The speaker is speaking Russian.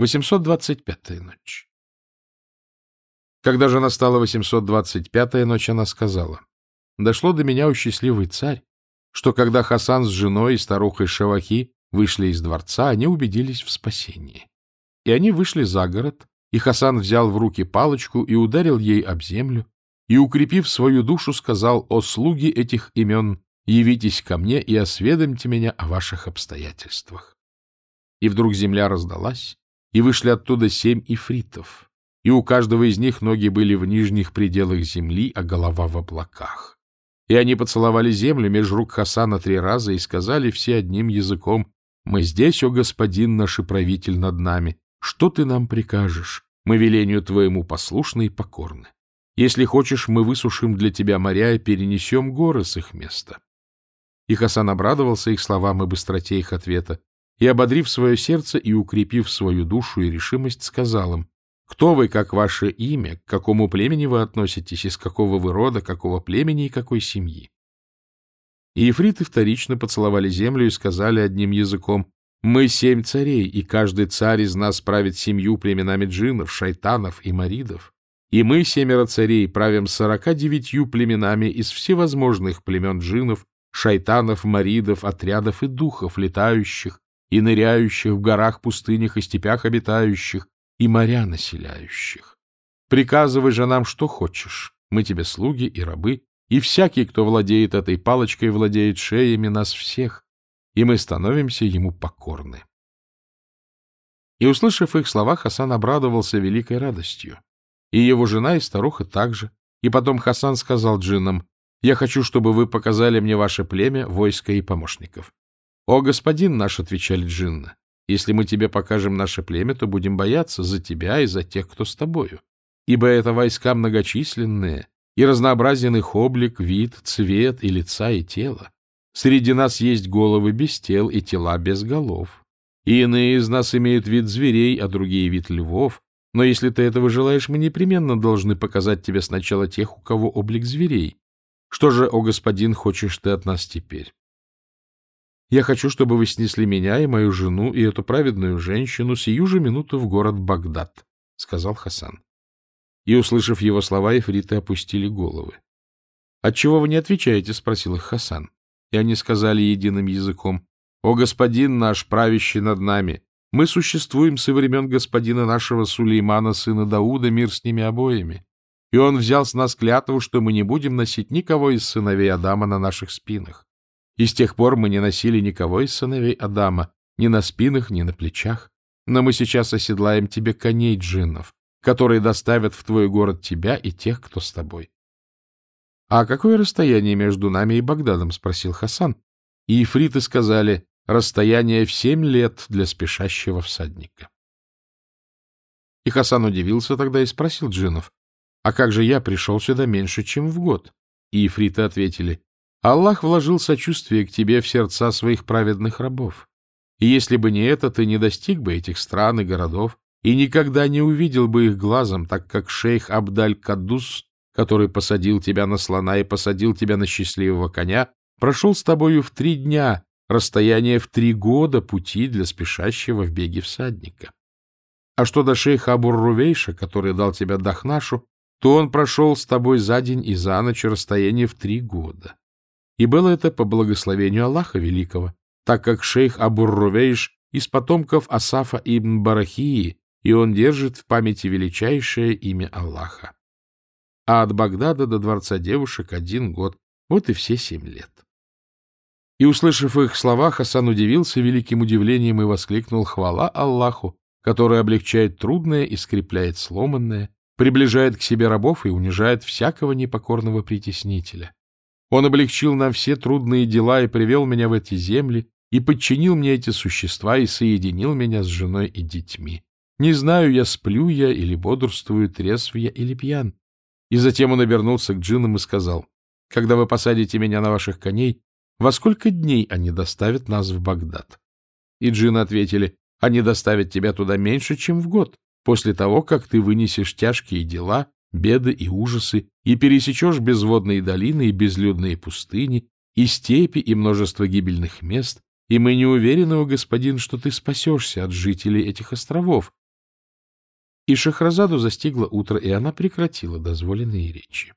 825-я ночь. Когда же настала 825-я ночь, она сказала, «Дошло до меня, у счастливый царь, что когда Хасан с женой и старухой Шавахи вышли из дворца, они убедились в спасении. И они вышли за город, и Хасан взял в руки палочку и ударил ей об землю, и, укрепив свою душу, сказал, «О слуги этих имен, явитесь ко мне и осведомьте меня о ваших обстоятельствах». И вдруг земля раздалась, и вышли оттуда семь ифритов, и у каждого из них ноги были в нижних пределах земли, а голова в облаках. И они поцеловали землю меж рук Хасана три раза и сказали все одним языком, «Мы здесь, о господин наш и правитель над нами, что ты нам прикажешь? Мы велению твоему послушны и покорны. Если хочешь, мы высушим для тебя моря и перенесем горы с их места». И Хасан обрадовался их словам и быстроте их ответа, и, ободрив свое сердце и укрепив свою душу и решимость, сказал им, «Кто вы, как ваше имя, к какому племени вы относитесь, из какого вы рода, какого племени и какой семьи?» И вторично поцеловали землю и сказали одним языком, «Мы семь царей, и каждый царь из нас правит семью племенами джиннов, шайтанов и маридов. И мы, семеро царей, правим сорока девятью племенами из всевозможных племен джиннов, шайтанов, маридов, отрядов и духов, летающих, и ныряющих в горах, пустынях и степях обитающих, и моря населяющих. Приказывай же нам, что хочешь, мы тебе слуги и рабы, и всякий, кто владеет этой палочкой, владеет шеями нас всех, и мы становимся ему покорны. И, услышав их слова, Хасан обрадовался великой радостью. И его жена и старуха также. И потом Хасан сказал джиннам, «Я хочу, чтобы вы показали мне ваше племя, войско и помощников. «О, господин наш», — отвечали джинны, — «если мы тебе покажем наше племя, то будем бояться за тебя и за тех, кто с тобою. Ибо это войска многочисленные, и разнообразен их облик, вид, цвет и лица, и тело. Среди нас есть головы без тел и тела без голов. И иные из нас имеют вид зверей, а другие — вид львов. Но если ты этого желаешь, мы непременно должны показать тебе сначала тех, у кого облик зверей. Что же, о господин, хочешь ты от нас теперь? Я хочу, чтобы вы снесли меня и мою жену и эту праведную женщину сию же минуту в город Багдад, — сказал Хасан. И, услышав его слова, эфриты опустили головы. — Отчего вы не отвечаете? — спросил их Хасан. И они сказали единым языком. — О, господин наш, правящий над нами! Мы существуем со времен господина нашего Сулеймана, сына Дауда, мир с ними обоими. И он взял с нас клятву, что мы не будем носить никого из сыновей Адама на наших спинах. И с тех пор мы не носили никого из сыновей Адама, ни на спинах, ни на плечах. Но мы сейчас оседлаем тебе коней джиннов, которые доставят в твой город тебя и тех, кто с тобой. — А какое расстояние между нами и Багдадом? — спросил Хасан. И ифриты сказали, расстояние в семь лет для спешащего всадника. И Хасан удивился тогда и спросил джинов, а как же я пришел сюда меньше, чем в год? И ифриты ответили, Аллах вложил сочувствие к тебе в сердца своих праведных рабов. И если бы не это, ты не достиг бы этих стран и городов и никогда не увидел бы их глазом, так как шейх Абдаль-Каддус, который посадил тебя на слона и посадил тебя на счастливого коня, прошел с тобою в три дня, расстояние в три года пути для спешащего в беге всадника. А что до шейха Абур-Рувейша, который дал тебя Дахнашу, то он прошел с тобой за день и за ночь расстояние в три года. И было это по благословению Аллаха Великого, так как шейх Абур-Рувейш из потомков Асафа ибн Барахии, и он держит в памяти величайшее имя Аллаха. А от Багдада до дворца девушек один год, вот и все семь лет. И, услышав их слова, Хасан удивился великим удивлением и воскликнул «Хвала Аллаху, который облегчает трудное и скрепляет сломанное, приближает к себе рабов и унижает всякого непокорного притеснителя. Он облегчил нам все трудные дела и привел меня в эти земли, и подчинил мне эти существа, и соединил меня с женой и детьми. Не знаю, я сплю я или бодрствую, трезв я или пьян. И затем он обернулся к джинам и сказал, «Когда вы посадите меня на ваших коней, во сколько дней они доставят нас в Багдад?» И джины ответили, «Они доставят тебя туда меньше, чем в год, после того, как ты вынесешь тяжкие дела беды и ужасы, и пересечешь безводные долины и безлюдные пустыни, и степи, и множество гибельных мест, и мы не уверены, о господин, что ты спасешься от жителей этих островов, И Шахразаду застигло утро, и она прекратила дозволенные речи.